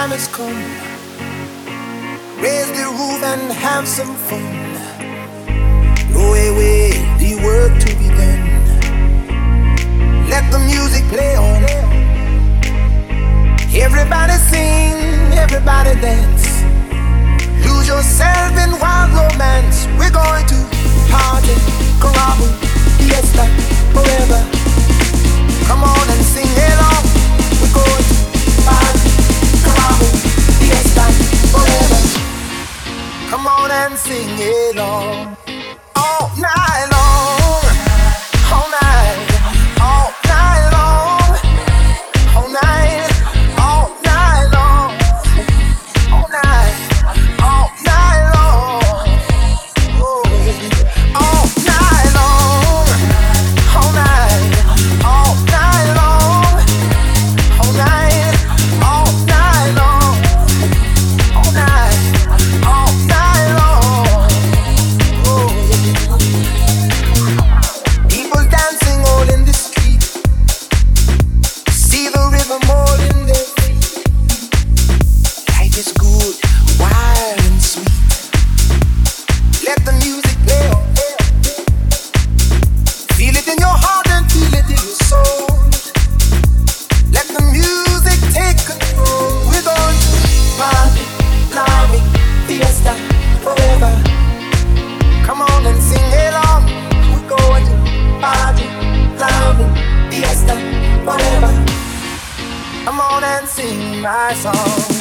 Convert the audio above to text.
time has come. Raise the roof and have some fun. Throw away the work to be it all. my song.